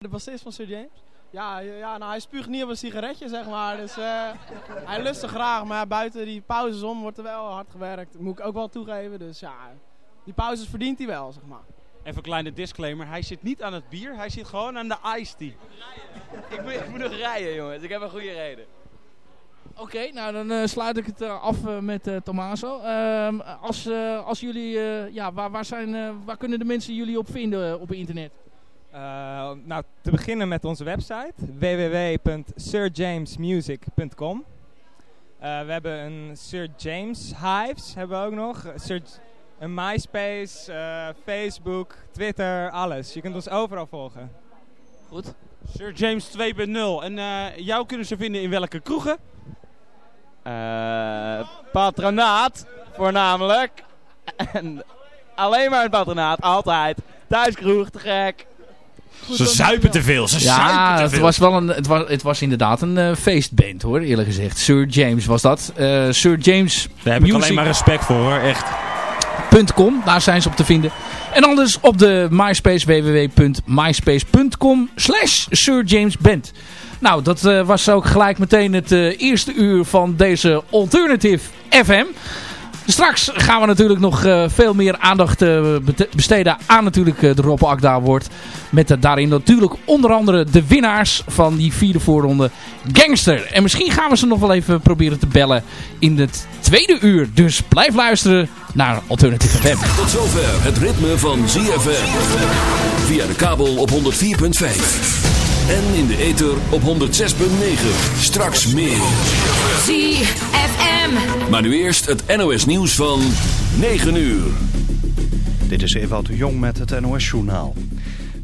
De bassist van Sir James? Ja, ja nou, hij spuugt niet op een sigaretje, zeg maar. Dus uh, hij lust er graag. Maar buiten die pauzes om wordt er wel hard gewerkt. Dat moet ik ook wel toegeven. Dus ja, die pauzes verdient hij wel, zeg maar. Even een kleine disclaimer. Hij zit niet aan het bier. Hij zit gewoon aan de iced tea. ik, moet, ik moet nog rijden, jongens. Ik heb een goede reden. Oké, nou dan uh, sluit ik het uh, af uh, met Tommaso. Ehm, als, als jullie, ja, waar, waar, zijn, waar kunnen de mensen jullie op vinden op internet? Nou, te beginnen met onze website www.sirjamesmusic.com. we hebben een Sir James Hives, hebben we ook nog. Sir, een MySpace, Facebook, Twitter, alles. Je kunt ons overal volgen. Goed. Sir James 2.0. En jou kunnen ze vinden in welke kroegen? Uh, patronaat, voornamelijk. En alleen maar het patronaat, altijd. Thuiskroeg, te gek. Goed, ze zuipen te veel, ze ja, te het veel. Was wel een, het, was, het was inderdaad een uh, feestband hoor, eerlijk gezegd. Sir James was dat. Uh, Sir James Daar heb ik alleen maar respect voor hoor, echt. .com, daar zijn ze op te vinden. En anders op de MySpace www.myspace.com slash Sir James Band. Nou, dat uh, was ook gelijk meteen het uh, eerste uur van deze Alternative FM. Straks gaan we natuurlijk nog uh, veel meer aandacht besteden aan natuurlijk de Rob Akda Award. Met daarin natuurlijk onder andere de winnaars van die vierde voorronde Gangster. En misschien gaan we ze nog wel even proberen te bellen in het tweede uur. Dus blijf luisteren naar Alternative FM. Tot zover het ritme van ZFM. Via de kabel op 104.5. En in de ether op 106.9. Straks meer. ZFM. Maar nu eerst het NOS nieuws van 9 uur. Dit is Ewout de Jong met het NOS journaal.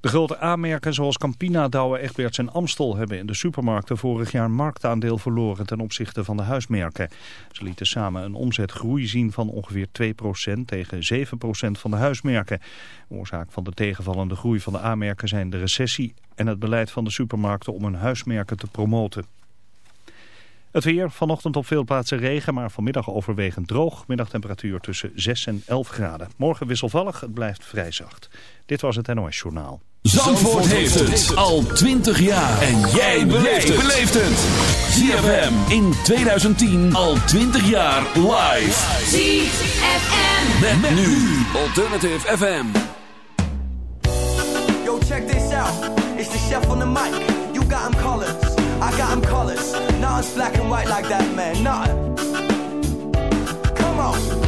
De grote aanmerken zoals Campina, Douwe, Egberts en Amstel hebben in de supermarkten vorig jaar marktaandeel verloren ten opzichte van de huismerken. Ze lieten samen een omzetgroei zien van ongeveer 2% tegen 7% van de huismerken. Oorzaak van de tegenvallende groei van de aanmerken zijn de recessie en het beleid van de supermarkten om hun huismerken te promoten. Het weer, vanochtend op veel plaatsen regen, maar vanmiddag overwegend droog. Middagtemperatuur tussen 6 en 11 graden. Morgen wisselvallig, het blijft vrij zacht. Dit was het NOS Journaal. Zandvoort, heeft het al 20 jaar. En jij beleeft het. ZFM in 2010 al 20 jaar live. ZFM. Met, met nu Alternative FM. Yo, check this out. It's the chef on the mic. You got him colors. I got him colors. Now it's black and white like that, man. Nah. Come on.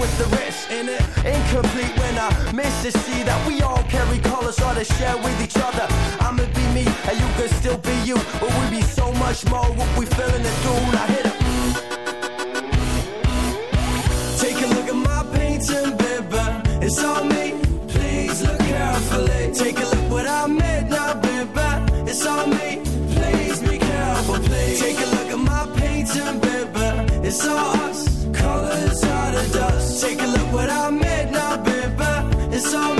with the rest In it, incomplete when I miss to see that we all carry colors or to share with each other. I'ma be me, and you can still be you. But we be so much more what we feeling to do. I hit it. Take a look at my painting, baby. It's all me. Please look carefully. Take a look what I made now, baby. It's all me. Please be careful, please. Take a look at my painting, baby. It's all us. Colors out of dust. Take a look what I made now, baby. It's on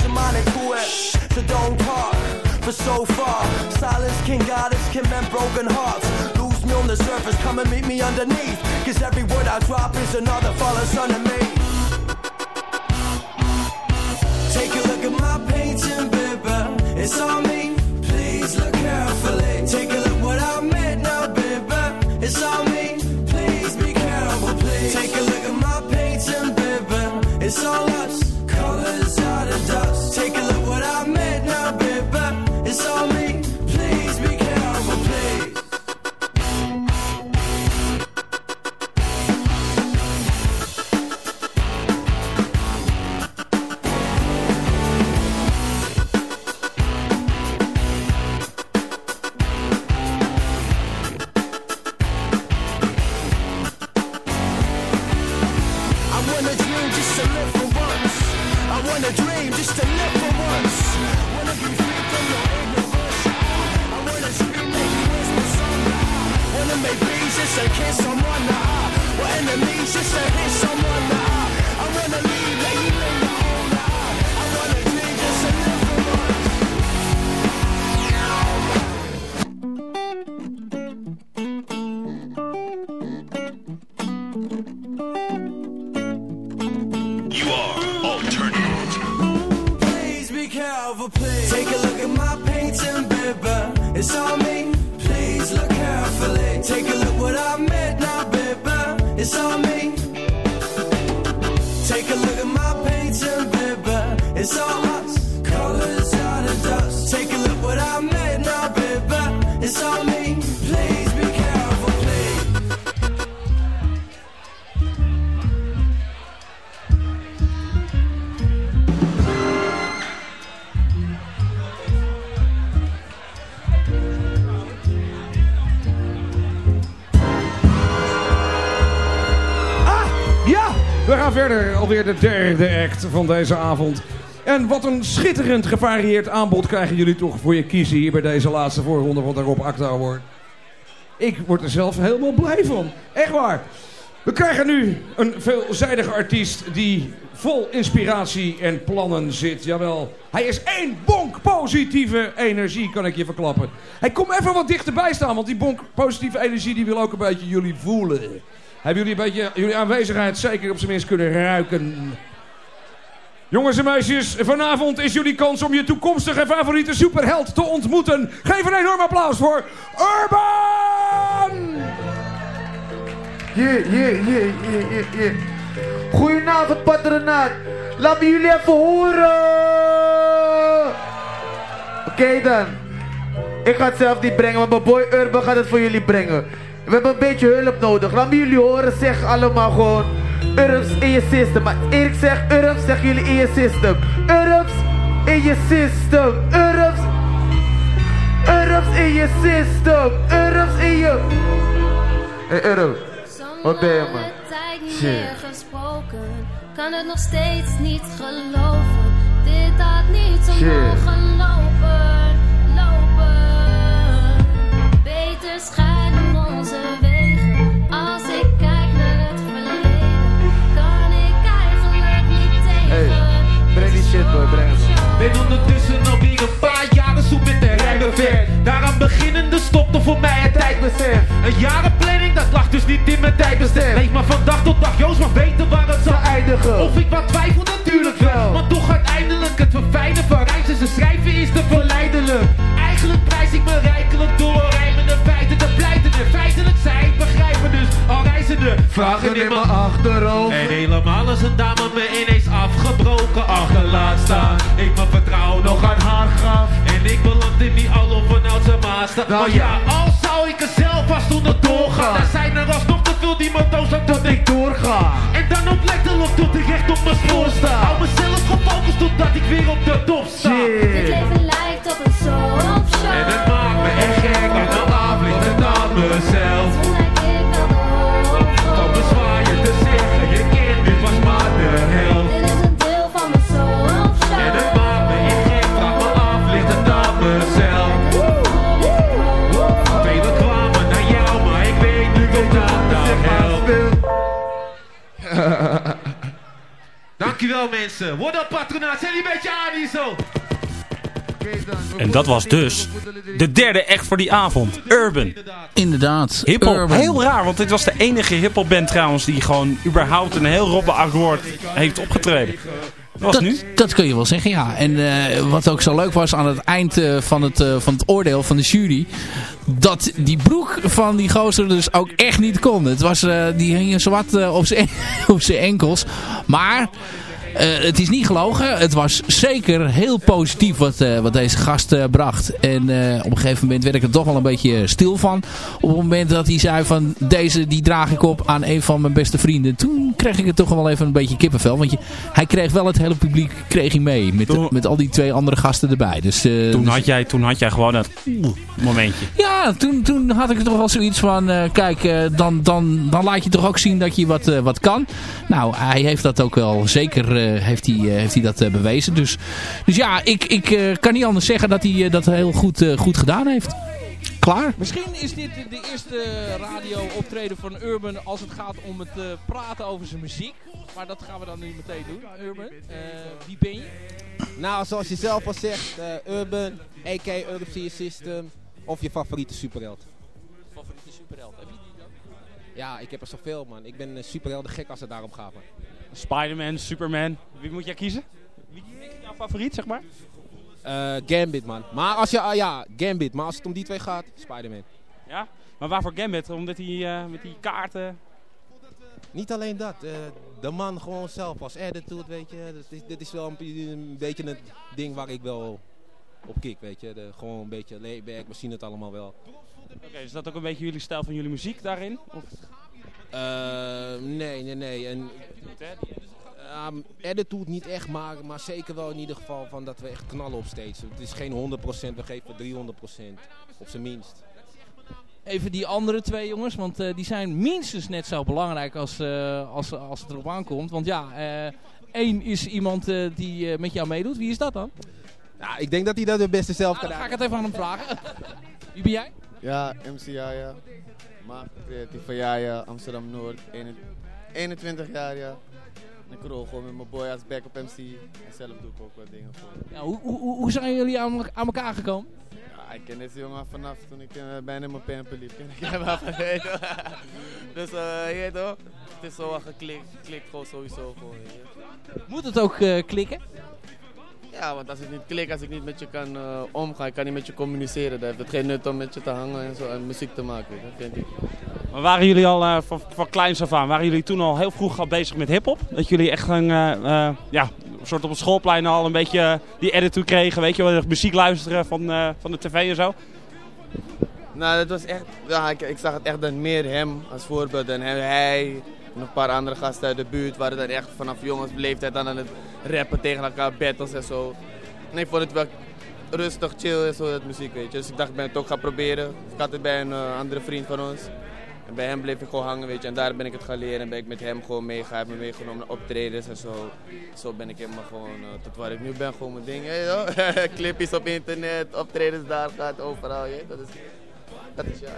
your mind. So don't talk for so far. Silence can guide us, can mend broken hearts. Lose me on the surface, come and meet me underneath. Cause every word I drop is another fallen son of me. Take a look at my painting, baby. It's on me. Please look carefully. Take a look what I made now, baby. It's on me. Please be careful, please. Take a look at my painting, baby. It's all You are alternative. Please be careful, please. Take a look at my painting, baby. It's on me. Please look carefully. Take a look what I made verder. Alweer de derde act van deze avond. En wat een schitterend gevarieerd aanbod krijgen jullie toch voor je kiezen hier bij deze laatste voorronde van de Rob Acta Award. Ik word er zelf helemaal blij van. Echt waar. We krijgen nu een veelzijdige artiest die vol inspiratie en plannen zit. Jawel, hij is één bonk positieve energie, kan ik je verklappen. Hij komt even wat dichterbij staan, want die bonk positieve energie die wil ook een beetje jullie voelen. Hebben jullie een beetje jullie aanwezigheid zeker op zijn minst kunnen ruiken? Jongens en meisjes, vanavond is jullie kans om je toekomstige favoriete superheld te ontmoeten. Geef een enorm applaus voor Urban! Yeah, yeah, yeah, yeah, yeah. Goedenavond, patronaat. Laat me jullie even horen. Oké dan. Ik ga het zelf niet brengen, maar mijn boy Urban gaat het voor jullie brengen. We hebben een beetje hulp nodig. Laat me jullie horen. Zeg allemaal gewoon. Urbs in je system. Maar Erik zegt Urbs, zeggen jullie in je system. Urbs in je system. Urbs. Urbs in je system. Urbs in je... Hey Urb. Wat ben je man? tijd niet meer gesproken. Kan het nog steeds niet geloven. Dit had niet zo mogen lopen. shit, boy, but anyways. Ben ondertussen alweer een paar jaren zoek met de rijden ver. Daaraan beginnende stopte voor mij het tijdbesef. Een jarenplanning, dat lag dus niet in mijn tijdbesef. Leef maar van dag tot dag, Joost mag weten waar het zal eindigen. Of ik wat twijfel, natuurlijk wel. Maar toch uiteindelijk het verfijnen van reizen. Ze schrijven is te verleidelijk. Eigenlijk prijs ik me rijkelijk door. Rijmende feiten te pleiten. En feitelijk zij ik begrijpen dus al reizende. Vragen in mijn achterhoofd. En helemaal als een dame me ineens afgebroken achterlaat staan. Ik mijn vertrouwen nog aan haar gaf. En ik beland in die allo vanuit zijn master. Nou ja, al zou ik er zelf vast onder doorgaan. Dan zijn er alsnog te veel die me dood dat ik doorga. En dan op letterlijk tot ik recht op mijn spoor sta. Hou mezelf gefocust totdat ik weer op de top sta. Dit leven lijkt op een soap show. En het maakt me echt gek, en dan aflicht het aan Dankjewel mensen, word op patronaat, zet die een beetje aan hier zo. En dat was dus de derde echt voor die avond. Urban. Inderdaad. Hiphop. Urban. Heel raar, want dit was de enige hiphop band trouwens die gewoon überhaupt een heel robbe akkoord heeft opgetreden. Dat was dat, nu. dat kun je wel zeggen, ja. En eh, wat ook zo leuk was aan het eind eh, van, het, eh, van het oordeel van de jury... dat die broek van die gozer dus ook echt niet kon. Het was, die hing zwart op zijn enkels. Maar... eh, het is niet gelogen. Het was zeker heel positief wat, eh, wat deze gast eh, bracht. En op een gegeven moment werd ik er toch wel een beetje stil van. Op het moment dat hij zei van deze die draag ik op aan een van mijn beste vrienden. Toen kreeg ik het toch wel even een beetje kippenvel. Want je, hij kreeg wel het hele publiek kreeg hij mee. Met, met al die twee andere gasten erbij. Dus, Toen dus- had jij, toen had jij gewoon dat momentje. ja, toen, toen had ik toch wel zoiets van, kijk, dan, dan, dan laat je toch ook zien dat je wat, wat kan. Nou, hij heeft dat ook wel zeker, heeft, hij, eh, heeft hij dat eh, bewezen. Dus, dus ja, ik, ik eh, kan niet anders zeggen dat hij eh, dat heel goed, eh, goed gedaan heeft. Klaar? Misschien is dit de eerste radio-optreden van Urban als het gaat om het eh, praten over zijn muziek. Maar dat gaan we dan nu meteen doen. Urban, eh, wie ben je? Nou, zoals je zelf al zegt, eh, Urban, a.k.a. Urban Sea System, of je favoriete superheld. Favoriete superheld, heb je die dan? Ja, ik heb er zoveel, man. Ik ben een superhelden gek als het daarom gaat, man. Spider-Man, Superman. Wie moet jij kiezen? Wie is jouw favoriet, zeg maar? Eh, Gambit, man. Maar als je, ah, ja, Gambit. Maar als het om die twee gaat, Spider-Man. Ja? Maar waarvoor Gambit? Omdat hij eh, met die kaarten... Niet alleen dat, eh, de man gewoon zelf als attitude, weet je. Dat is, dit is wel een, een beetje het ding waar ik wel op kik, weet je. De, gewoon een beetje layback, we zien het allemaal wel. Oké, is dat ook een beetje jullie stijl van jullie muziek daarin? Of? Eh, nee, nee, nee. En, um, attitude niet echt, maar, maar zeker wel in ieder geval van dat we echt knallen op steeds. Het is geen 100%, we geven 300%. Op zijn minst. Even die andere twee jongens, want eh, die zijn minstens net zo belangrijk als, eh, als, als het erop aankomt. Want ja, eh, één is iemand eh, die eh, met jou meedoet. Wie is dat dan? Nou, ik denk dat hij dat het beste zelf Nou, kan dan ga ik het even aan hem vragen. Wie ben jij? Ja, MC Jaya. Maak creatief van Amsterdam Noord. 21 jaar, ja. En ik rol gewoon met mijn boy als backup MC. En zelf doe ik ook wat dingen voor. Ja, hoe, hoe, hoe zijn jullie aan, aan elkaar gekomen? Ja, ik ken deze jongen vanaf toen ik uh, bijna in mijn pamper liep. Ken ik hem af, weet. Dus eh, je weet toch, het is zo geklikt. Klikt gewoon sowieso gewoon. Moet het ook eh, klikken? Ja, want als het niet klikt, als ik niet met je kan uh, omgaan, ik kan niet met je communiceren. Dan heeft het geen nut om met je te hangen en zo en muziek te maken, dat vind ik. Maar waren jullie al uh, van, van kleins af aan, waren jullie toen al heel vroeg al bezig met hiphop? Dat jullie echt een, uh, ja, een soort op het schoolplein al een beetje die attitude kregen, weet je wel, muziek luisteren van, van de tv en zo? Nou, dat was echt, ja, ik, ik zag het echt dan meer hem als voorbeeld en hem, hij en een paar andere gasten uit de buurt waren dan echt vanaf jongens leeftijd aan het rappen tegen elkaar, battles en zo. En ik vond het wel rustig, chill en zo, dat muziek, weet je. Dus ik dacht, ik ben het ook gaan proberen. Ik had het bij een uh, andere vriend van ons. En bij hem bleef ik gewoon hangen, weet je. En daar ben ik het gaan leren en ben ik met hem gewoon meegegaan. Meegenomen naar optredens en zo. Zo ben ik helemaal gewoon uh, tot waar ik nu ben, gewoon mijn ding. Hey, Clipjes op internet, optredens daar gaat, overal. Je, dat is, dat is ja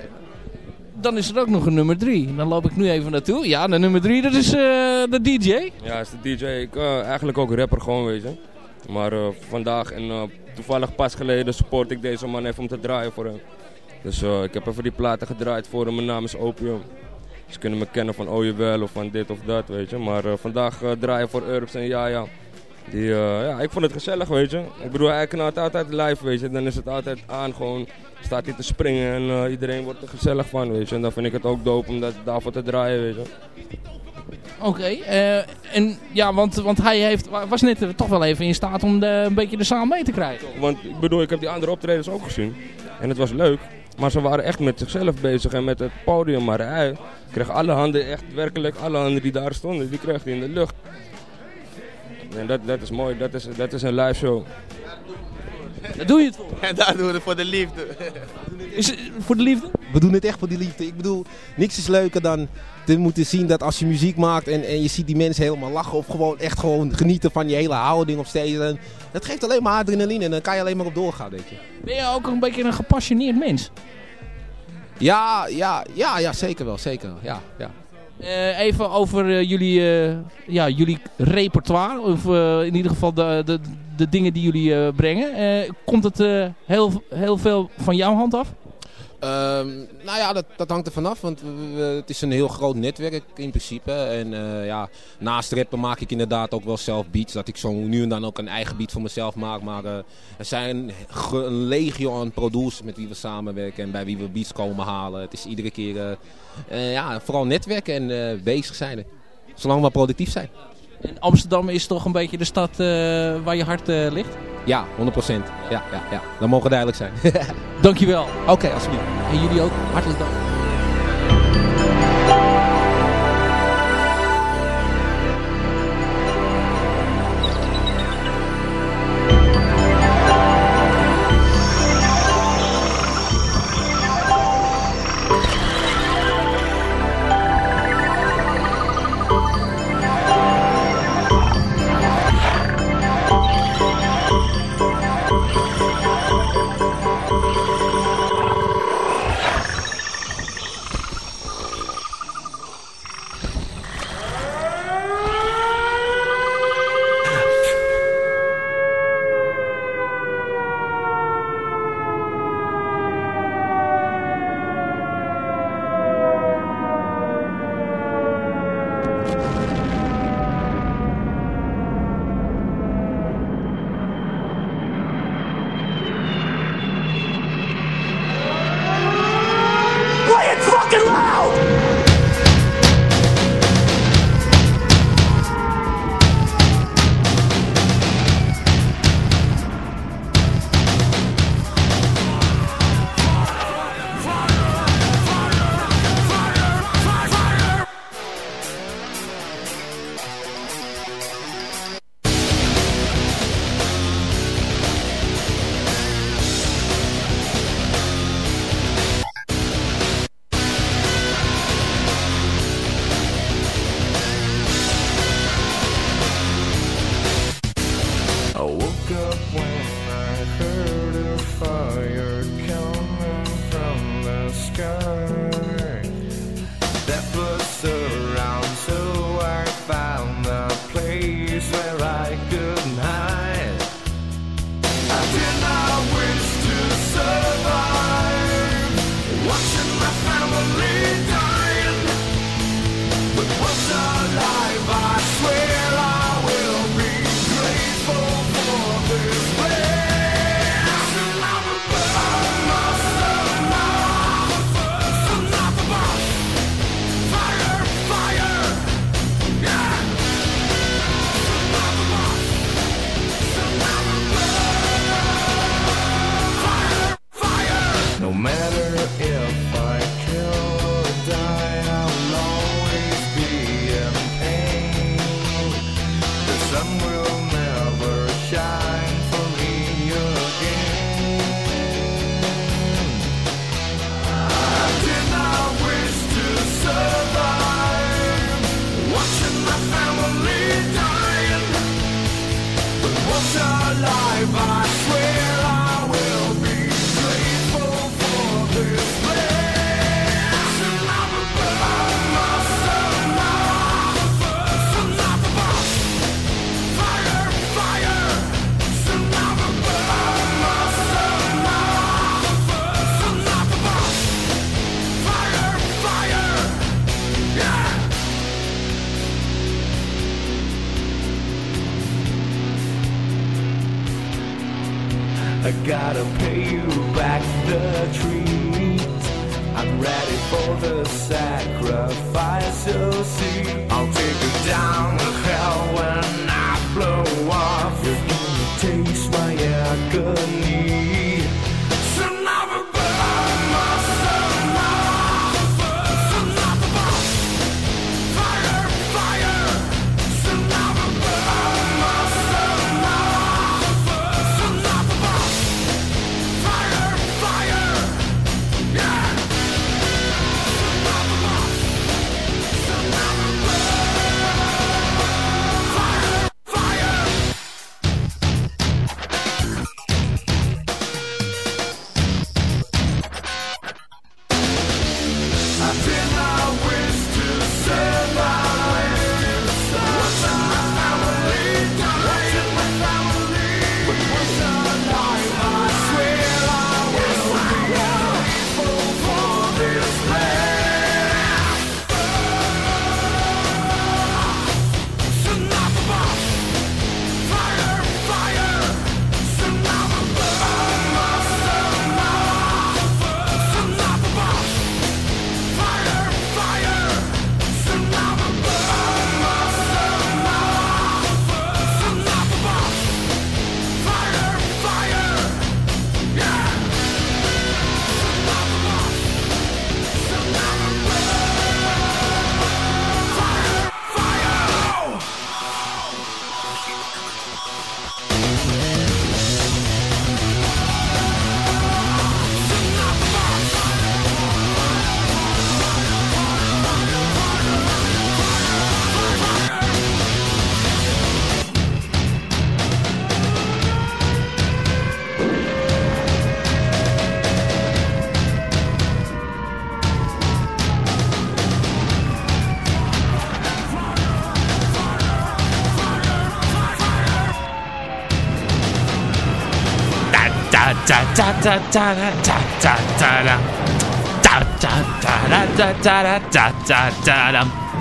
dan is er ook nog een nummer 3. Dan loop ik nu even naartoe. Ja, de nummer 3, dat is uh, de DJ. Ja, is de DJ. Ik uh, eigenlijk ook rapper gewoon, weet je. Maar eh, vandaag en eh, toevallig pas geleden support ik deze man even om te draaien voor hem. Dus eh, ik heb even die platen gedraaid voor hem. Mijn naam is Opium. Ze kunnen me kennen van Oh Je of van dit of dat, weet je. Maar eh, vandaag eh, draaien voor Urbs en ja, ja. Die, eh, ja, ik vond het gezellig, weet je. Ik bedoel, hij knalt altijd live, weet je. Dan is het altijd aan, gewoon staat hij te springen en eh, iedereen wordt er gezellig van, weet je. En dan vind ik het ook dope om dat, daarvoor te draaien, weet je. Oké, eh, en ja, want, want hij heeft, was net toch wel even in staat om de, een beetje de zaal mee te krijgen. Want ik bedoel, ik heb die andere optredens ook gezien. En het was leuk. Maar ze waren echt met zichzelf bezig en met het podium. Maar hij kreeg alle handen, echt werkelijk alle handen die daar stonden, die kreeg hij in de lucht. En dat, dat is mooi, dat is, dat is een live show. Daar doe je het voor. En daar doen we het voor de liefde. Is het voor de liefde? We doen het echt voor die liefde. Ik bedoel, niks is leuker dan te moeten zien dat als je muziek maakt en, en je ziet die mensen helemaal lachen of gewoon echt gewoon genieten van je hele houding op stage. En dat geeft alleen maar adrenaline en dan kan je alleen maar op doorgaan, weet je. Ben je ook een beetje een gepassioneerd mens? Ja, ja, ja, ja, zeker wel, zeker wel. Ja, ja. Eh, even over eh, jullie, eh, ja, jullie repertoire, of in ieder geval de, de, de dingen die jullie brengen. Komt het heel, heel veel van jouw hand af? Ehm, nou ja, dat, dat hangt er vanaf, want het is een heel groot netwerk in principe. En eh, ja, naast rappen maak ik inderdaad ook wel zelf beats. Dat ik zo nu en dan ook een eigen beat voor mezelf maak. Maar eh, er zijn ge- een legio aan producers met wie we samenwerken en bij wie we beats komen halen. Het is iedere keer eh, ja, vooral netwerken en bezig zijn. Zolang we productief zijn. En Amsterdam is toch een beetje de stad eh, waar je hart eh, ligt? Ja, 100%. Ja, ja, ja. Dat mogen duidelijk zijn. Dankjewel. Oké, alsjeblieft. En jullie ook, hartelijk dank.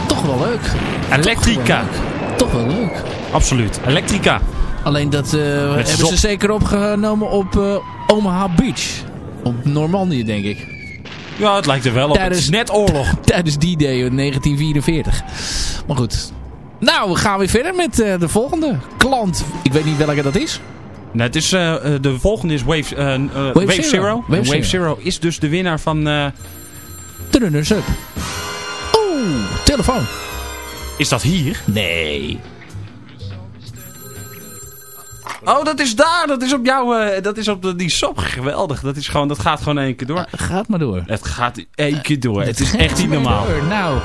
Toch wel leuk. Elektrica. Toch wel leuk. Absoluut. Elektrica. Alleen dat hebben ze zeker opgenomen op Omaha Beach. Op Normandië, denk ik. Ja, het lijkt er wel op. Het is net oorlog. Tijdens die day in 1944. Maar goed. Nou, we gaan weer verder met de volgende klant. Ik weet niet welke dat is. Nee, het is, eh, eh, de volgende is Wave, eh, eh, Wave, Zero. Zero. Wave Wave Zero. Zero is dus de winnaar van... eh, De runners up. Oeh, telefoon. is dat hier? Nee. Oh, dat is daar. Dat is op jouw... eh, dat is op de, die sop. Geweldig. Dat, is gewoon, dat gaat gewoon één keer door. Gaat maar door. Het gaat één keer door. Het is echt niet normaal. Nou.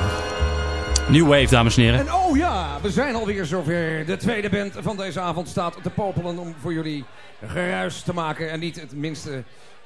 New Wave, dames en heren. En oh ja, we zijn alweer zover. De tweede band van deze avond staat te popelen om voor jullie geruis te maken. En niet het minste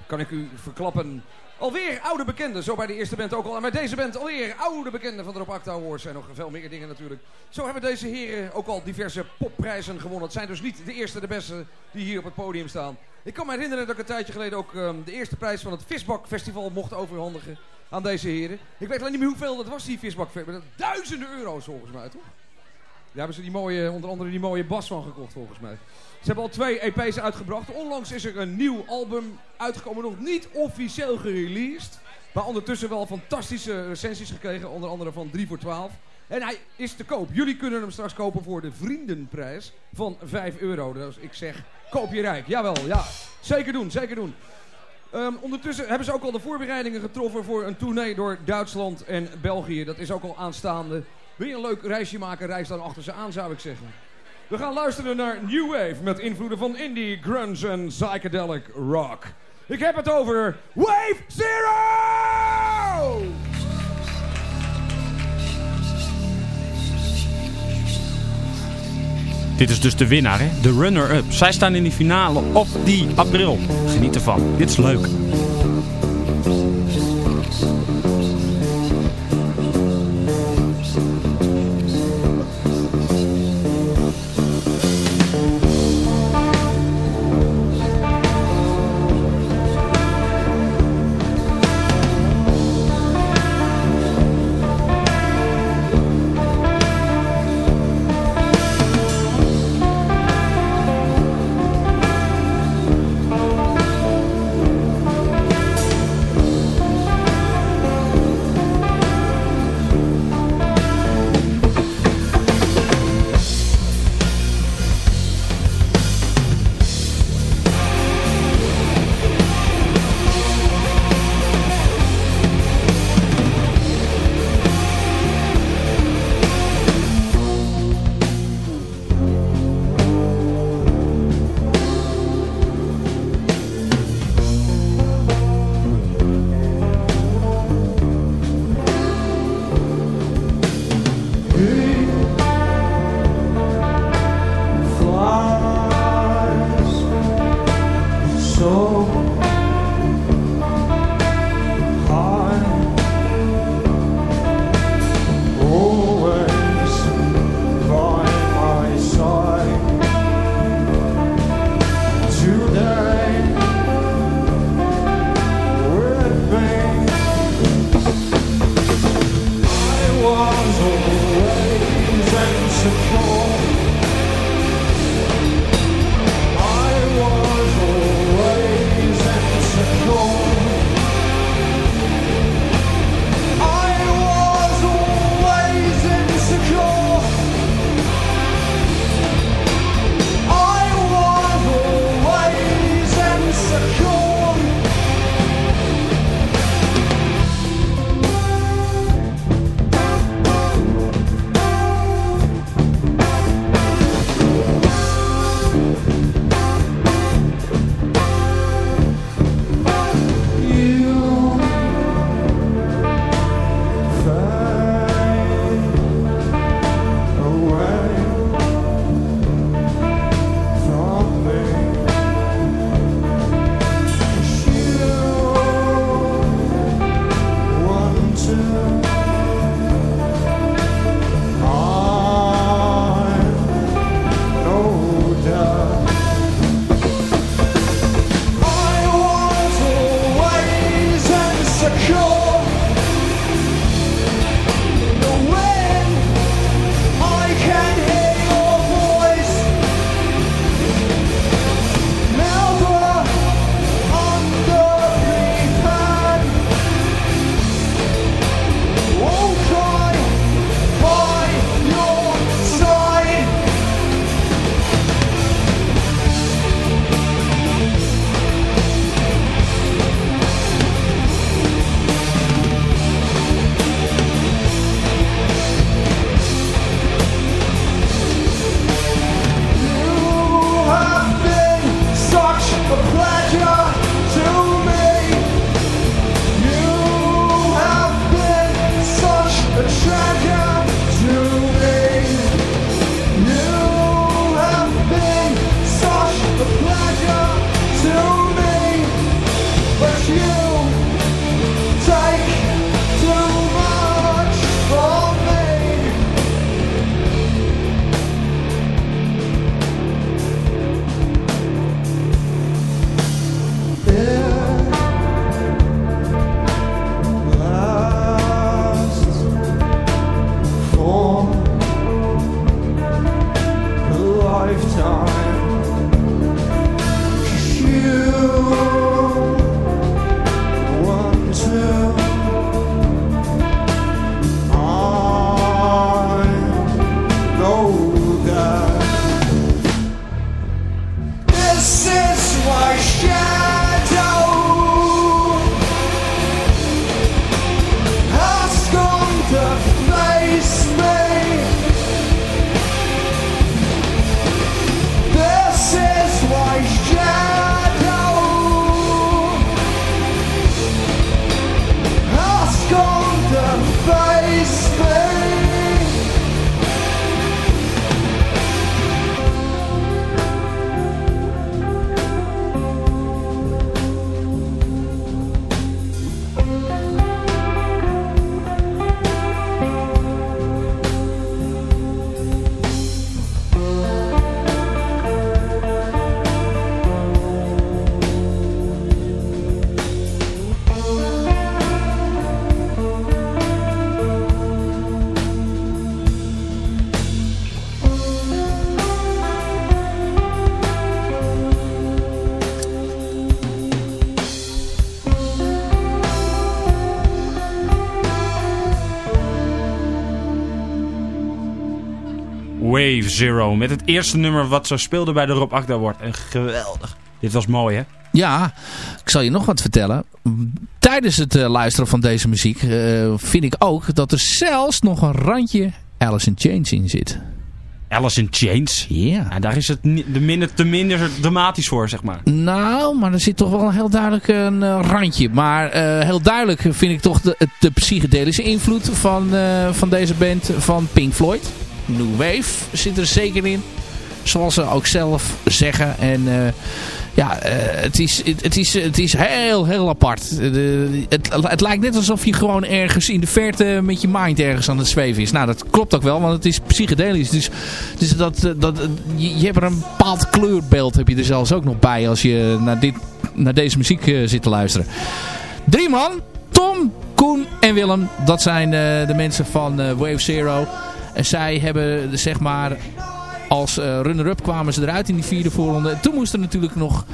kan ik u verklappen. Alweer oude bekenden, zo bij de eerste band ook al. En bij deze band alweer oude bekenden van de Rob Acta Awards. En nog veel meer dingen natuurlijk. Zo hebben deze heren ook al diverse popprijzen gewonnen. Het zijn dus niet de eerste, de beste die hier op het podium staan. Ik kan me herinneren dat ik een tijdje geleden ook ehm, de eerste prijs van het Visbak Festival mocht overhandigen aan deze heren. Ik weet alleen niet meer hoeveel dat was, die Visbak. Duizenden euro's volgens mij, toch? Daar hebben ze die mooie, onder andere die mooie bas van gekocht volgens mij. Ze hebben al twee EP's uitgebracht. Onlangs is er een nieuw album uitgekomen, nog niet officieel gereleased. Maar ondertussen wel fantastische recensies gekregen, onder andere van 3 voor 12. En hij is te koop. Jullie kunnen hem straks kopen voor de vriendenprijs van 5 euro. Dus ik zeg, koop je rijk. Jawel, ja. Zeker doen, zeker doen. Ehm, ondertussen hebben ze ook al de voorbereidingen getroffen voor een tournee door Duitsland en België. Dat is ook al aanstaande. Wil je een leuk reisje maken, reis dan achter ze aan, zou ik zeggen. We gaan luisteren naar New Wave met invloeden van indie, grunge en psychedelic rock. Ik heb het over Wave Zero! Dit is dus de winnaar, hè? De runner-up. Zij staan in die finale op die april. Geniet ervan. Dit is leuk. The. flow Wave Zero. Met het eerste nummer wat ze speelden bij de Rob Akda wordt. En geweldig. Dit was mooi, hè? Ja, ik zal je nog wat vertellen. Tijdens het eh, luisteren van deze muziek eh, vind ik ook dat er zelfs nog een randje Alice in Chains in zit. Alice in Chains? Ja. En daar is het de minder, te minder dramatisch voor, zeg maar. Nou, maar er zit toch wel heel duidelijk een eh, randje. Maar heel duidelijk vind ik toch de, de psychedelische invloed van, van deze band van Pink Floyd. New Wave zit er zeker in. Zoals ze ook zelf zeggen. En eh, ja, eh, het, is, het, is, het is heel, heel apart. Het, het lijkt net alsof je gewoon ergens in de verte met je mind ergens aan het zweven is. Nou, dat klopt ook wel, want het is psychedelisch. Dus, dus dat, eh, dat, je, je hebt er een bepaald kleurbeeld heb je er zelfs ook nog bij als je naar, dit, naar deze muziek zit te luisteren. Drie man, Tom, Koen en Willem. Dat zijn de mensen van Wave Zero. En zij hebben zeg maar als eh, runner-up kwamen ze eruit in die vierde voorronde. En toen moest er natuurlijk nog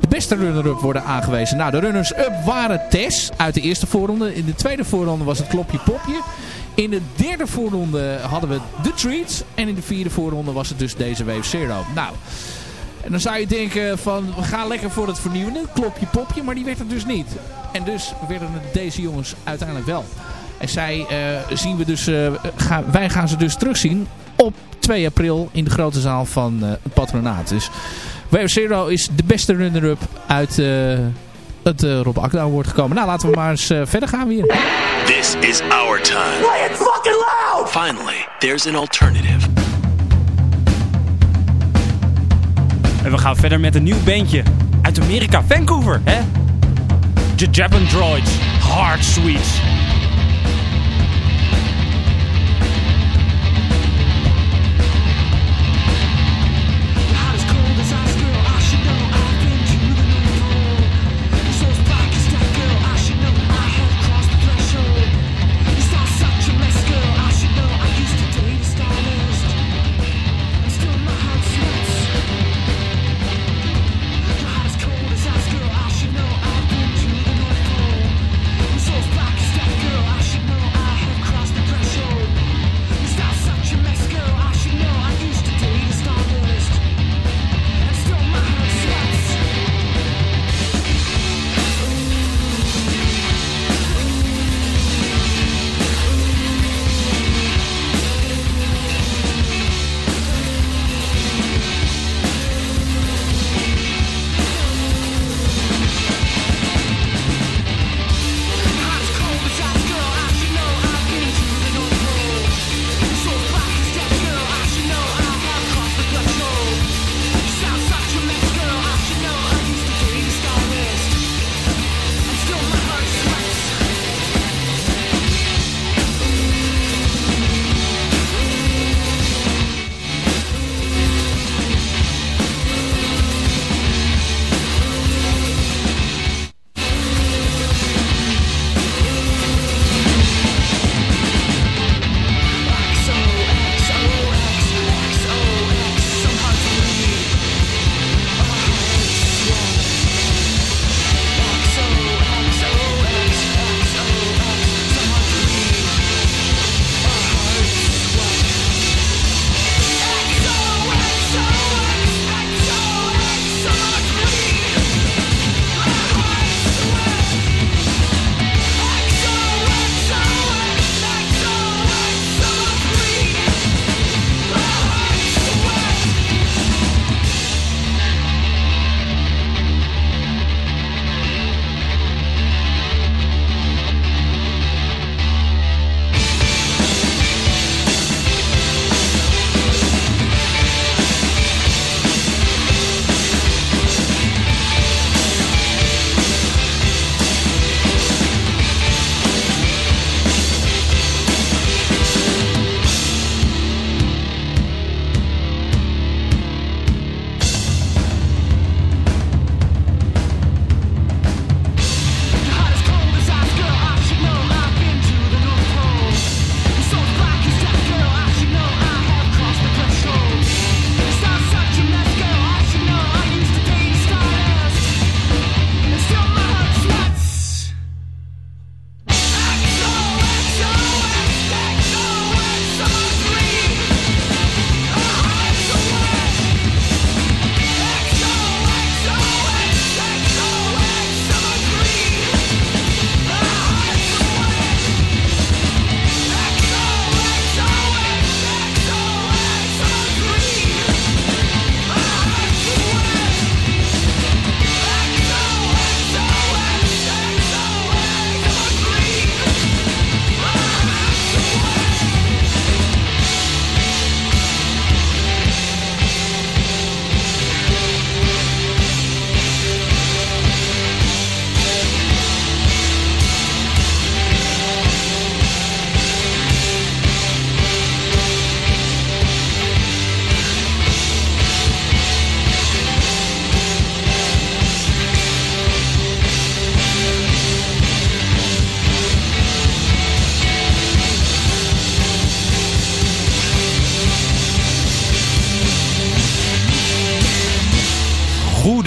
de beste runner-up worden aangewezen. Nou, de runners-up waren Tess uit de eerste voorronde. In de tweede voorronde was het Klopje Popje. In de derde voorronde hadden we The Treats. En in de vierde voorronde was het dus deze Wave Zero. Nou, en dan zou je denken van we gaan lekker voor het vernieuwende. Klopje Popje, maar die werd er dus niet. En dus werden het deze jongens uiteindelijk wel. En zij eh, zien we dus, eh, gaan, wij gaan ze dus terugzien op 2 april in de grote zaal van eh, het patronaat. Dus Wave Zero is de beste runner-up uit eh, het eh, Rob Akda Award gekomen. Nou, laten we maar eens eh, verder gaan weer. This is our time. Play it fucking loud! Finally, there's an alternative. En we gaan verder met een nieuw bandje uit Amerika, Vancouver, hè? The Japan Droids, Hard Sweets.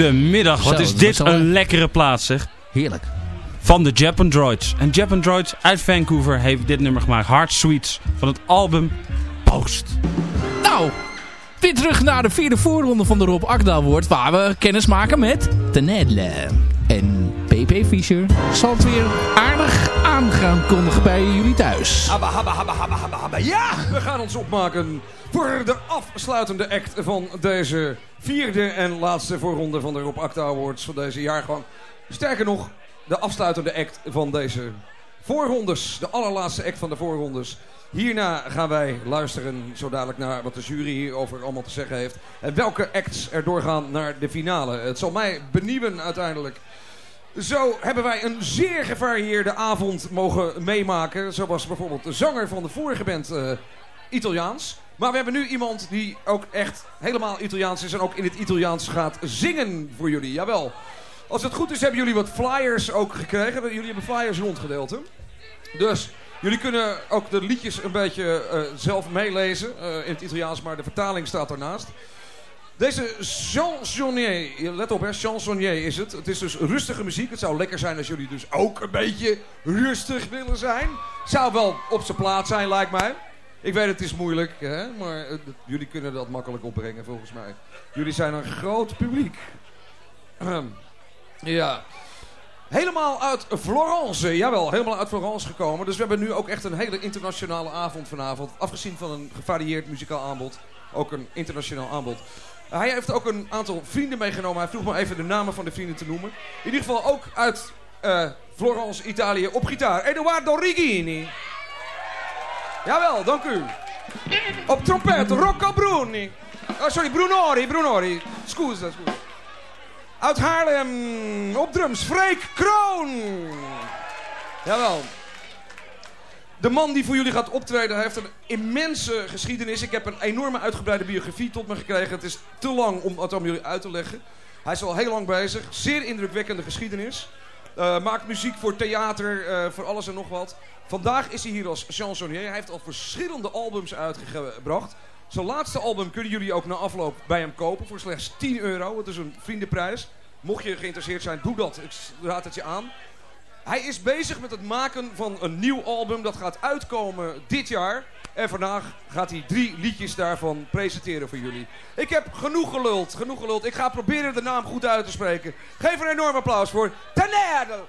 Goedemiddag, wat Zo, is dit een lekkere plaats zeg. Heerlijk. Van de Japan Droids. En Japan Droids uit Vancouver heeft dit nummer gemaakt. Heart Sweets van het album Post. Nou, weer terug naar de vierde voorronde van de Rob Akda Award. Waar we kennis maken met Tenedle. En PP Fischer zal het weer aardig aan gaan kondigen bij jullie thuis. Habba, habba, habba, habba, habba, habba. Ja, we gaan ons opmaken voor de afsluitende act van deze vierde en laatste voorronde van de Rob Acta Awards van deze jaargang. Sterker nog, de afsluitende act van deze voorrondes. De allerlaatste act van de voorrondes. Hierna gaan wij luisteren zo dadelijk naar wat de jury hierover allemaal te zeggen heeft. En welke acts er doorgaan naar de finale. Het zal mij benieuwen uiteindelijk. Zo hebben wij een zeer gevarieerde avond mogen meemaken. Zo was bijvoorbeeld de zanger van de vorige band eh, Italiaans. Maar we hebben nu iemand die ook echt helemaal Italiaans is en ook in het Italiaans gaat zingen voor jullie. Jawel. Als het goed is hebben jullie wat flyers ook gekregen. Jullie hebben flyers rondgedeeld hè? Dus jullie kunnen ook de liedjes een beetje eh, zelf meelezen eh, in het Italiaans, maar de vertaling staat ernaast. Deze chansonnier, let op hè, chansonnier is het. Het is dus rustige muziek. Het zou lekker zijn als jullie dus ook een beetje rustig willen zijn. Zou wel op zijn plaats zijn, lijkt mij. Ik weet het is moeilijk, hè, maar jullie kunnen dat makkelijk opbrengen volgens mij. Jullie zijn een groot publiek. Ja. Helemaal uit Florence, jawel, helemaal uit Florence gekomen. Dus we hebben nu ook echt een hele internationale avond vanavond. Afgezien van een gevarieerd muzikaal aanbod, ook een internationaal aanbod. Hij heeft ook een aantal vrienden meegenomen. Hij vroeg me even de namen van de vrienden te noemen. In ieder geval ook uit eh, Florence, Italië, op gitaar. Eduardo Rigini. Jawel, dank u. Op trompet, Rocco Bruni. Oh, sorry, Brunori, Brunori. Scusa, scusa. Uit Haarlem, op drums, Freek Kroon. Jawel. De man die voor jullie gaat optreden heeft een immense geschiedenis. Ik heb een enorme uitgebreide biografie tot me gekregen. Het is te lang om het aan jullie uit te leggen. Hij is al heel lang bezig. Zeer indrukwekkende geschiedenis. Eh, maakt muziek voor theater, eh, voor alles en nog wat. Vandaag is hij hier als chansonnier. Hij heeft al verschillende albums uitgebracht. Zijn laatste album kunnen jullie ook na afloop bij hem kopen voor slechts 10 euro. Het is een vriendenprijs. Mocht je geïnteresseerd zijn, doe dat. Ik raad het je aan. Hij is bezig met het maken van een nieuw album. Dat gaat uitkomen dit jaar. En vandaag gaat hij drie liedjes daarvan presenteren voor jullie. Ik heb genoeg geluld, genoeg geluld. Ik ga proberen de naam goed uit te spreken. Geef een enorm applaus voor Tenerde.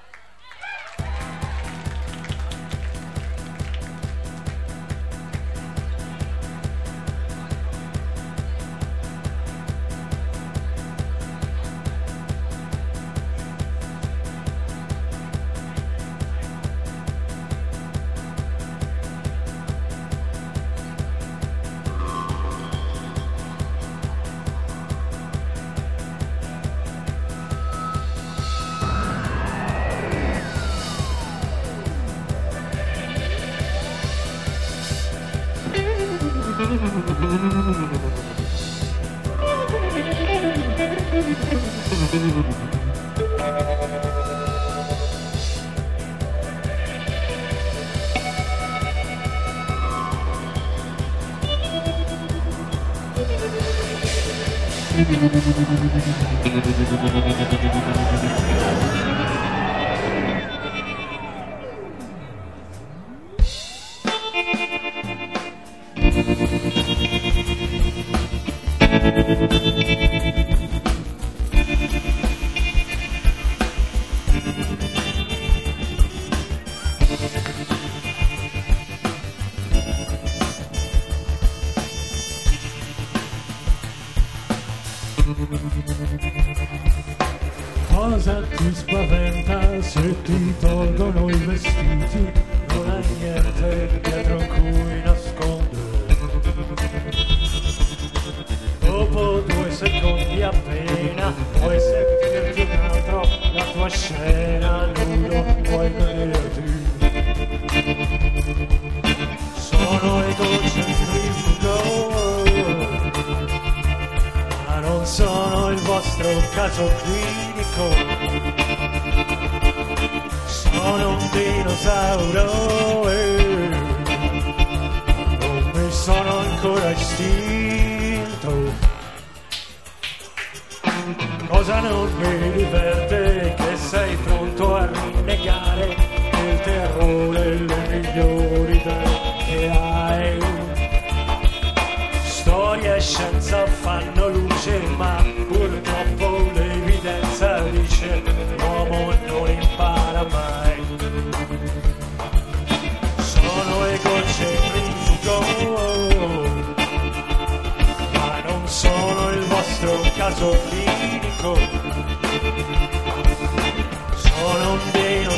Estinto. Cosa non mi diverte che sei pronto a rinnegare il terrore le migliori idee che hai. Storia e scienza fanno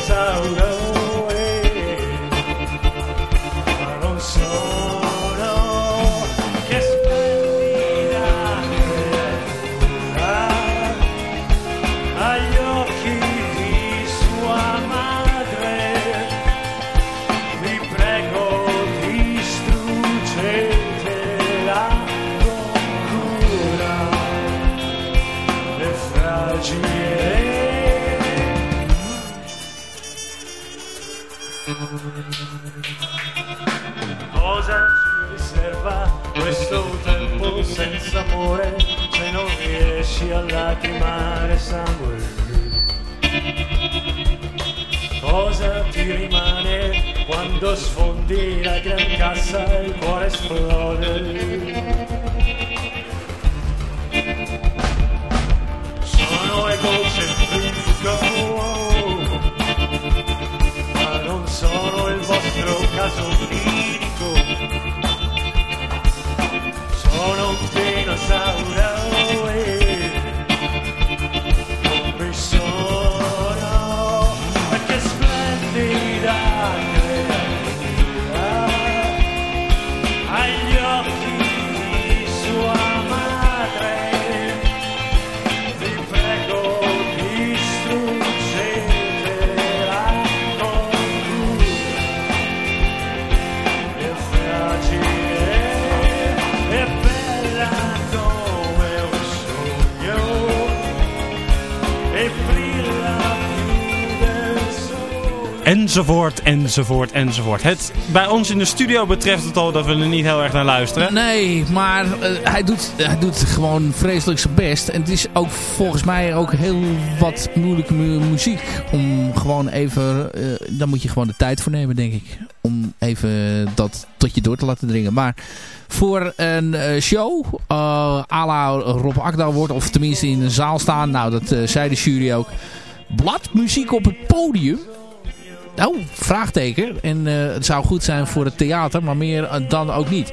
Sauró riesci a lacrimare sangue? Cosa ti rimane quando sfondi la gran cassa e il cuore esplode? Sono egocentrico, ma non sono il vostro caso Enzovoort, enzovoort, enzovoort. Het, bij ons in de studio betreft het al dat we er niet heel erg naar luisteren. Nee, maar eh, hij, doet, hij doet gewoon vreselijk zijn best. En het is ook volgens mij ook heel wat moeilijke mu- muziek. Om gewoon even... eh, dan moet je gewoon de tijd voor nemen, denk ik. Om even dat tot je door te laten dringen. Maar voor een eh, show uh, à la Rob Akda wordt... of tenminste in een zaal staan... nou, dat zei de jury ook... bladmuziek op het podium... Nou, vraagteken. En eh, het zou goed zijn voor het theater, maar meer eh, dan ook niet.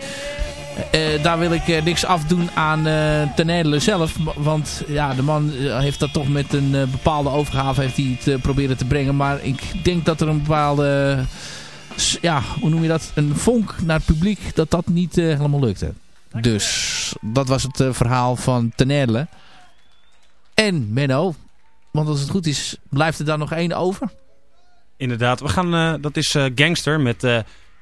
Eh, daar wil ik niks afdoen aan uh, Ten Edele zelf. Want ja, de man heeft dat toch met een bepaalde overgave heeft hij het proberen te brengen. Maar ik denk dat er een bepaalde, ja, hoe noem je dat? Een vonk naar het publiek, dat dat niet helemaal lukte. Dus dat was het verhaal van Ten Edele. En Menno, want als het goed is, blijft er dan nog één over. Inderdaad, we gaan, eh, dat is eh, Gangster met eh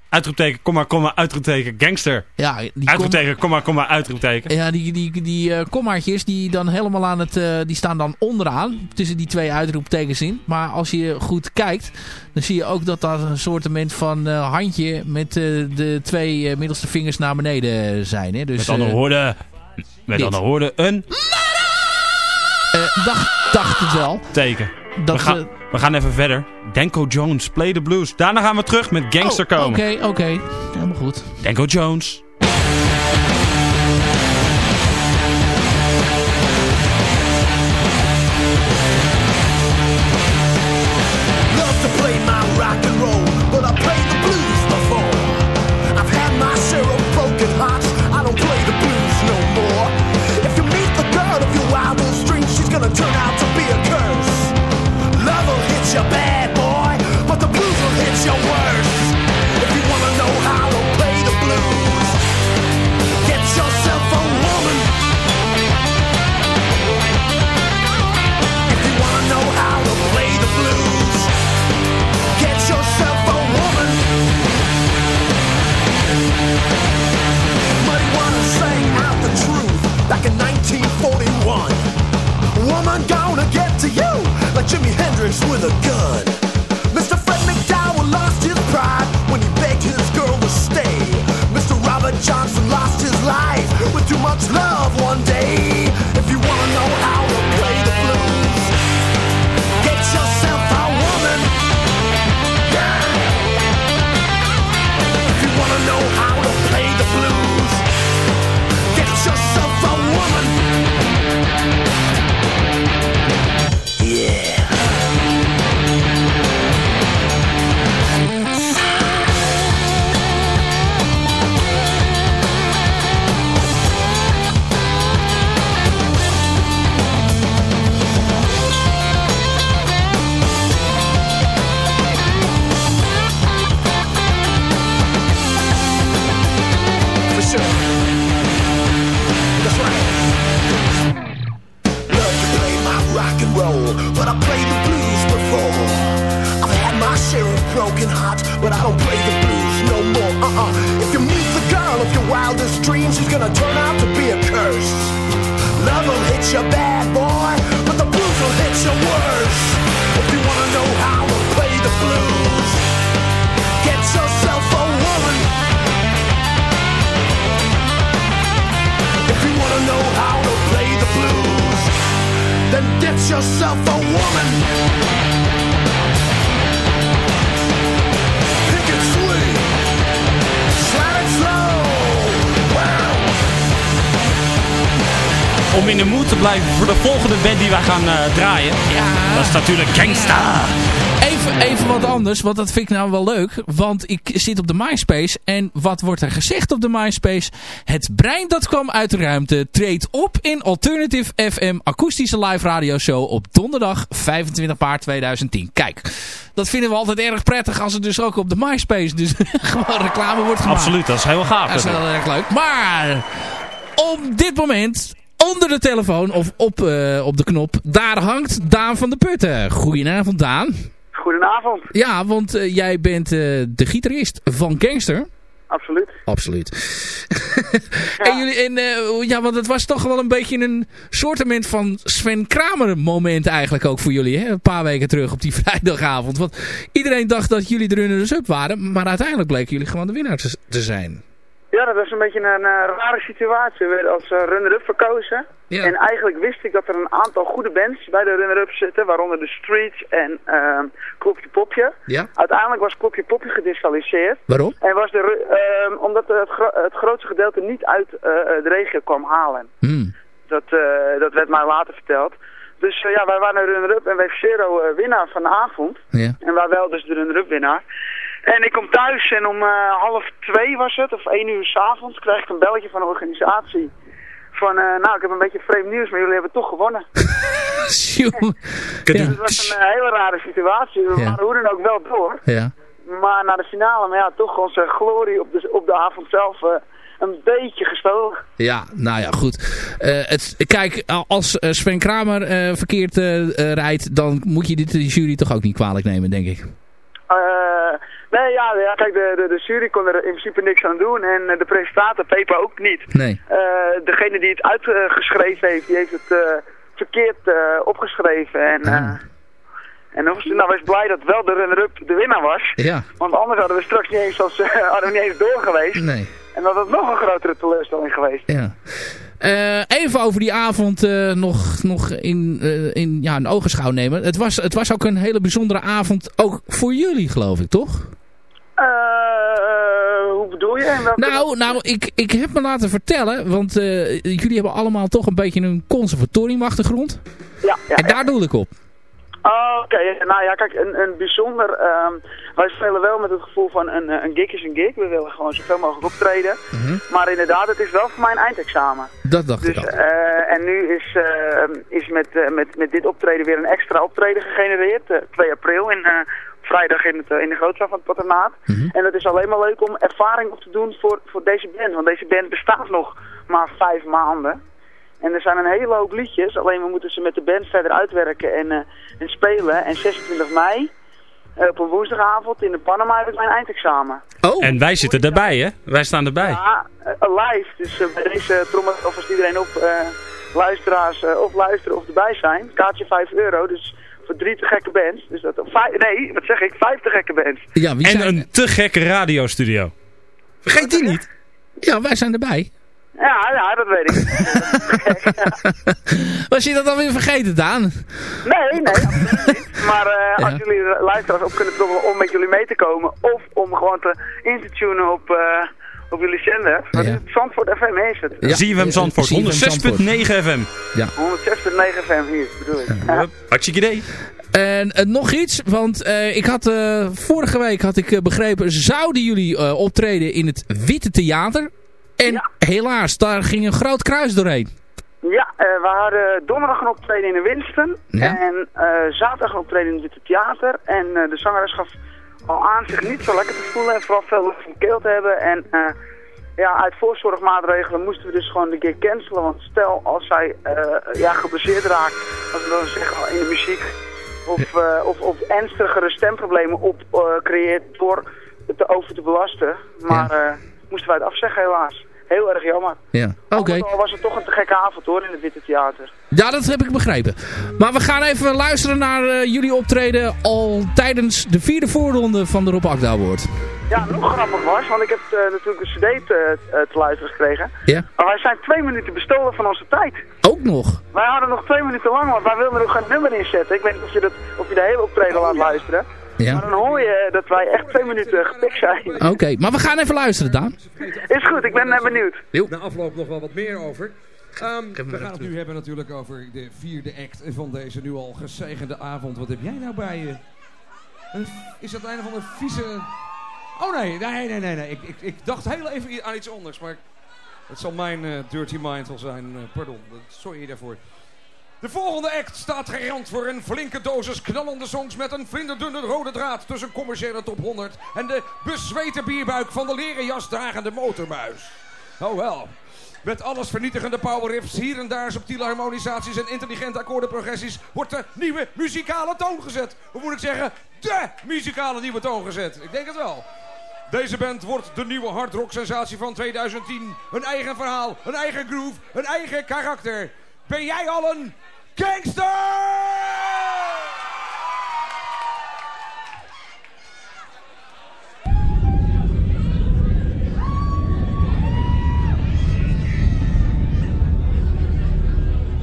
uitroepteken, komma, komma, uitroepteken, Gangster. Ja, die uitroepteken, komma, komma, uitroepteken. Ja, die, die, die kommaatjes die dan helemaal aan het, die staan dan onderaan tussen die twee uitroeptekens in. Maar als je goed kijkt, dan zie je ook dat dat een soort van handje met de twee middelste vingers naar beneden zijn. Hè? Dus, met andere woorden, met dit. andere woorden, een eh, dacht, dacht het wel. teken. Dat, we, gaan, we gaan even verder. Denko Jones, Play the Blues. Daarna gaan we terug met Gangster Oh, komen. Oké, oké. Helemaal goed. Denko Jones. With a gun. Mr. Fred McDowell lost his pride when he begged his girl to stay. Mr. Robert Johnson lost his life with too much love one day. Te blijven voor de volgende band die wij gaan eh, draaien. Dat is natuurlijk Gangsta. Even, even wat anders, want dat vind ik nou wel leuk. Want ik zit op de MySpace. En wat wordt er gezegd op de MySpace? Het brein dat kwam uit de ruimte treedt op in Alternative FM akoestische live radio show op donderdag 25 maart 2010. Kijk, dat vinden we altijd erg prettig als het dus ook op de MySpace dus gewoon reclame wordt gemaakt. Absoluut, dat is heel gaaf. Dat is wel erg leuk. Maar op dit moment onder de telefoon of op, eh, op de knop, daar hangt Daan van de Putten. Goedenavond Daan. Goedenavond. Ja, want eh, jij bent eh, de gitarist van Gangster. Absoluut. Absoluut. en jullie, en, ja, want het was toch wel een beetje een soortement van Sven Kramer moment eigenlijk ook voor jullie. Hè? Een paar weken terug op die vrijdagavond. Want iedereen dacht dat jullie de runners-up waren. Maar uiteindelijk bleken jullie gewoon de winnaar te, te zijn. Ja, dat was een beetje een eh, rare situatie. We werden als eh, runner-up verkozen. En eigenlijk wist ik dat er een aantal goede bands bij de runner-up zitten. Waaronder de Streets en uh, Klopje Popje. Ja. Uiteindelijk was Klopje Popje gedisqualificeerd. Waarom? En was de, ehm, omdat het, gro- het grootste gedeelte niet uit eh, de regio kwam halen. Hmm. Dat, eh, dat werd mij later verteld. Dus eh, ja, wij waren een runner-up en wij Zero eh, winnaar van de avond. Ja. En wij wel dus de runner-up winnaar. En ik kom thuis en om eh, half twee was het, of één uur s'avonds, krijg ik een belletje van de organisatie. Van, eh, nou, ik heb een beetje vreemd nieuws, maar jullie hebben toch gewonnen. Dus het was een eh, hele rare situatie. We Ja. waren hoe dan ook wel door. Ja. Maar naar de finale, maar ja, toch onze glorie op de, op de avond zelf een beetje gestolen. Ja, nou ja, goed. Het, kijk, als Sven Kramer verkeerd rijdt, dan moet je dit de jury toch ook niet kwalijk nemen, denk ik. Eh, nee, ja, ja kijk, de, de, de jury kon er in principe niks aan doen en eh, de presentator, Pepa, ook niet. Nee. Eh, degene die het uitgeschreven heeft, die heeft het eh, verkeerd opgeschreven. En, eh en nou, wees blij dat wel de runner-up de winnaar was. Ja. Want anders hadden we straks niet eens, als, hadden we niet eens door geweest. Nee. En dat had nog een grotere teleurstelling geweest. Ja. Eh, even over die avond eh, nog, nog in, eh, in ja, een ogenschouw nemen. Het was, het was ook een hele bijzondere avond, ook voor jullie geloof ik, toch? Hoe bedoel je? Nou, nou ik, ik heb me laten vertellen, want jullie hebben allemaal toch een beetje een conservatoriumachtergrond. Ja, ja, en daar doe ik op. Oh, Oké, nou ja, kijk, een, een bijzonder... ehm, wij spelen wel met het gevoel van een, eh, een gig is een gig. We willen gewoon zoveel mogelijk optreden. Maar inderdaad, het is wel voor mij een eindexamen. Dat dacht ik Dus, al. eh, en nu is, eh, is met, eh, met, met dit optreden weer een extra optreden gegenereerd. eh, 2 april, in, vrijdag in, het, in de grootzaal van het patronaat. En dat is alleen maar leuk om ervaring op te doen voor, voor deze band. Want deze band bestaat nog maar vijf maanden. En er zijn een hele hoop liedjes, alleen we moeten ze met de band verder uitwerken en, eh, en spelen. En 26 mei, eh, op een woensdagavond in de Panama, heb ik mijn eindexamen. En wij zitten erbij, hè? Wij staan erbij. Ja, eh, live. Dus bij deze trommel, of als iedereen op eh, luisteraars eh, of luisteren of erbij zijn. Kaartje 5 euro, dus voor drie te gekke bands. Dus dat, nee, wat zeg ik? Vijf te gekke bands. Ja, wie en zijn... een te gekke radiostudio. Vergeet die niet. Ja, wij zijn erbij. Ja, ja, dat weet ik. Was je dat alweer vergeten, Daan? Nee, nee, absoluut niet. Maar eh, als jullie luisteraars op kunnen trommelen om met jullie mee te komen. Of om gewoon te in te tunen op, eh, op jullie zender. Is het? Zandvoort FM is het. Ja. ZFM Zandvoort, 106.9 FM. Ja. 106.9 FM hier, bedoel ik. Ja. Hartstikke idee. En eh, nog iets, want eh, ik had, eh, vorige week had ik begrepen, zouden jullie eh, optreden in het Witte Theater. En helaas, daar ging een groot kruis doorheen. Ja, eh, we hadden donderdag een optreden in de Winston. Ja. En eh, zaterdag een optreden in het Witte Theater. En eh, de zangeres gaf al aan zich niet zo lekker te voelen. En vooral veel last van keel te hebben. En ja, uit voorzorgmaatregelen moesten we dus gewoon de gig cancelen. Want stel als zij ja, geblesseerd raakt, als we dan zeggen in de muziek. Of, of, of ernstigere stemproblemen op creëert door het over te belasten. Maar moesten wij het afzeggen helaas. Heel erg jammer. Ja, oké. Al met al was het toch een te gekke avond hoor in het Witte Theater. Ja, dat heb ik begrepen. Maar we gaan even luisteren naar eh, jullie optreden al tijdens de vierde voorronde van de Rob Akda Award. Ja, nog grappig was, want ik heb eh, natuurlijk de cd te, eh, te luisteren gekregen. Ja. Maar wij zijn twee minuten bestolen van onze tijd. Ook nog? Wij hadden nog twee minuten lang, want wij wilden er nog geen nummer in zetten. Ik weet niet of je, dat, of je de hele optreden laat luisteren. Ja. Maar dan hoor je dat wij echt twee minuten gepikt zijn. Oké, maar we gaan even luisteren, Daan. Is goed, ik ben eh, benieuwd. Na afloop nog wel wat meer over. Ehm, we gaan het nu hebben natuurlijk over de vierde act van deze nu al gezegende avond. Wat heb jij nou bij je? Een- Is dat een of andere vieze... Oh nee, nee, nee, nee. nee. Ik, ik, ik dacht heel even aan iets anders, maar het zal mijn eh, dirty mind wel zijn. eh, pardon, sorry daarvoor. De volgende act staat gerand voor een flinke dosis knallende songs met een vlinderdunne rode draad tussen commerciële top 100 en de bezweten bierbuik van de leren jas dragende motormuis. Oh wel. Met alles vernietigende power riffs, hier en daar subtiele harmonisaties en intelligente akkoordenprogressies wordt de nieuwe muzikale toon gezet. Hoe moet ik zeggen? De muzikale nieuwe toon gezet. Ik denk het wel. Deze band wordt de nieuwe hardrock sensatie van 2010. Een eigen verhaal, een eigen groove, een eigen karakter. Ben jij al een gangster?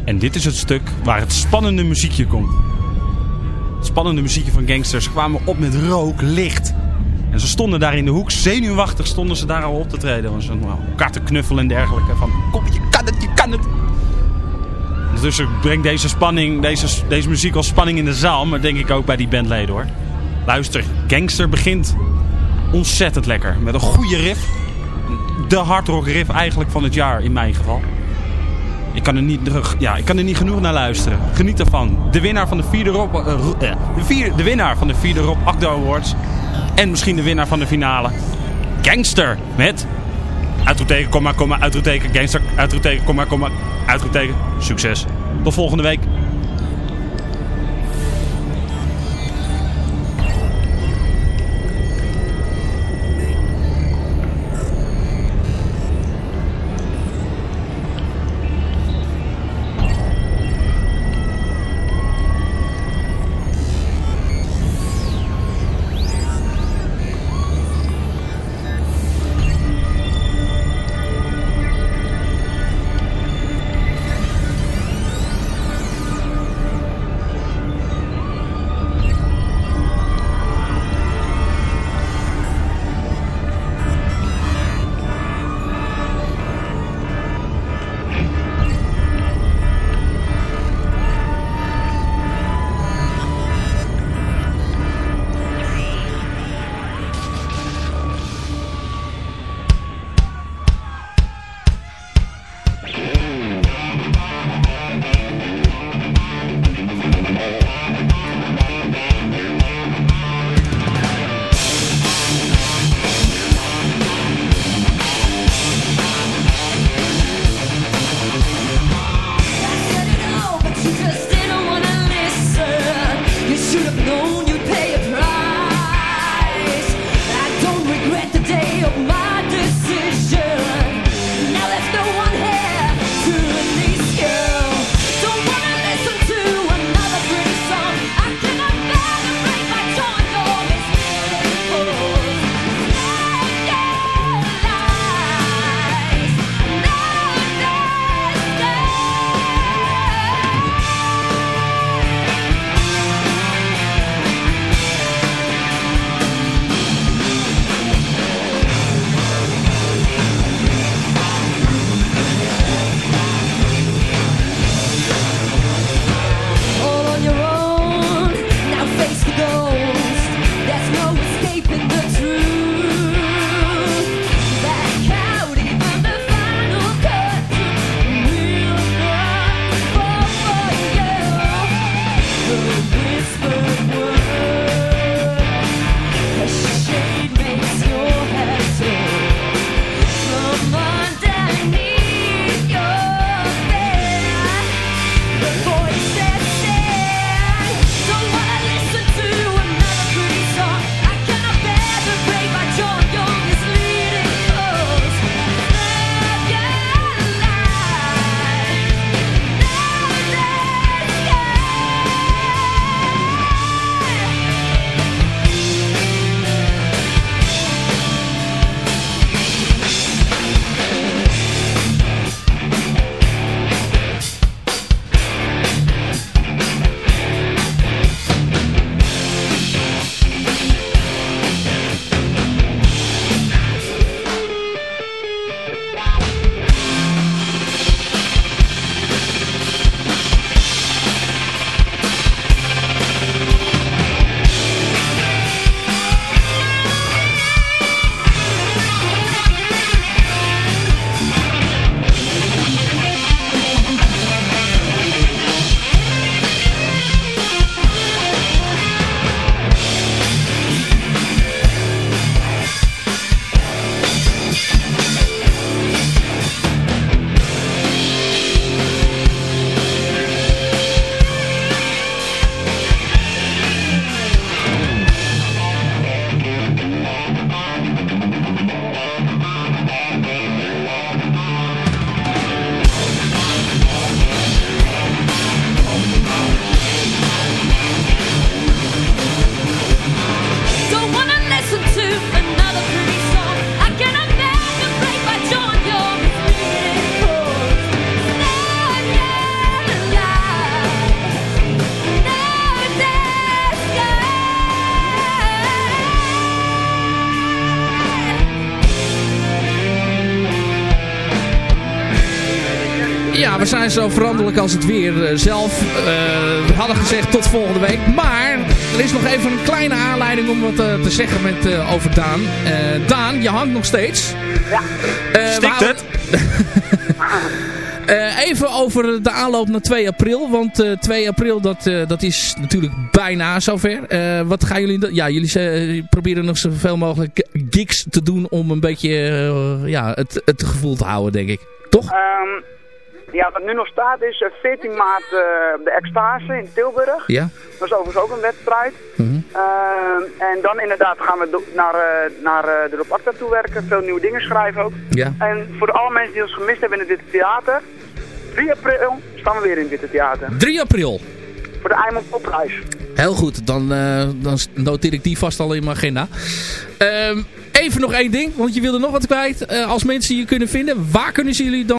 En dit is het stuk waar het spannende muziekje komt. Het spannende muziekje van gangsters. Kwamen op met rook, licht. En ze stonden daar in de hoek, zenuwachtig stonden ze daar al op te treden. Want ze elkaar te knuffelen en dergelijke. Van, kom, je kan het, je kan het. Ondertussen brengt deze spanning, deze, deze muziek al spanning in de zaal. Maar denk ik ook bij die bandleden hoor. Luister, Gangster begint ontzettend lekker. Met een goede riff. De hardrock riff eigenlijk van het jaar in mijn geval. Ik kan, er niet, ja, ik kan er niet genoeg naar luisteren. Geniet ervan. De winnaar van de vierde Rob, eh, eh, de, vier, de winnaar van de vierde Rob Awards. En misschien de winnaar van de finale. Gangster. Met uitroepteken, komma, komma, uitroepteken, gangster, uitroepteken, komma, komma, uitroepteken. Succes. Tot volgende week. Veranderlijk als het weer eh, zelf. Eh, we hadden gezegd tot volgende week. Maar er is nog even een kleine aanleiding om wat eh, te zeggen met, eh, over Daan. Eh, Daan, je hangt nog steeds. Ja. Stikt het? Eh, even over de aanloop naar 2 april. Want eh 2 april dat, eh, dat is natuurlijk bijna zover. Eh, wat gaan jullie... Ja, jullie proberen nog zoveel mogelijk gigs te doen om een beetje ja, het, het gevoel te houden, denk ik. Toch? Ehm, ja, wat nu nog staat is eh, 14 maart eh, de Extase in Tilburg. Ja. Dat is overigens ook een wedstrijd. Ehm, en dan inderdaad gaan we naar, eh, naar eh, de Rob Acta toe werken. Veel nieuwe dingen schrijven ook. Ja. En voor alle mensen die ons gemist hebben in het Witte Theater. 3 april staan we weer in het Witte Theater. 3 april. Voor de Eimond Popprijs. Heel goed, dan, eh, dan noteer ik die vast al in mijn agenda. Ehm, even nog één ding, want je wilde nog wat kwijt. Eh, als mensen je kunnen vinden, waar kunnen ze jullie dan...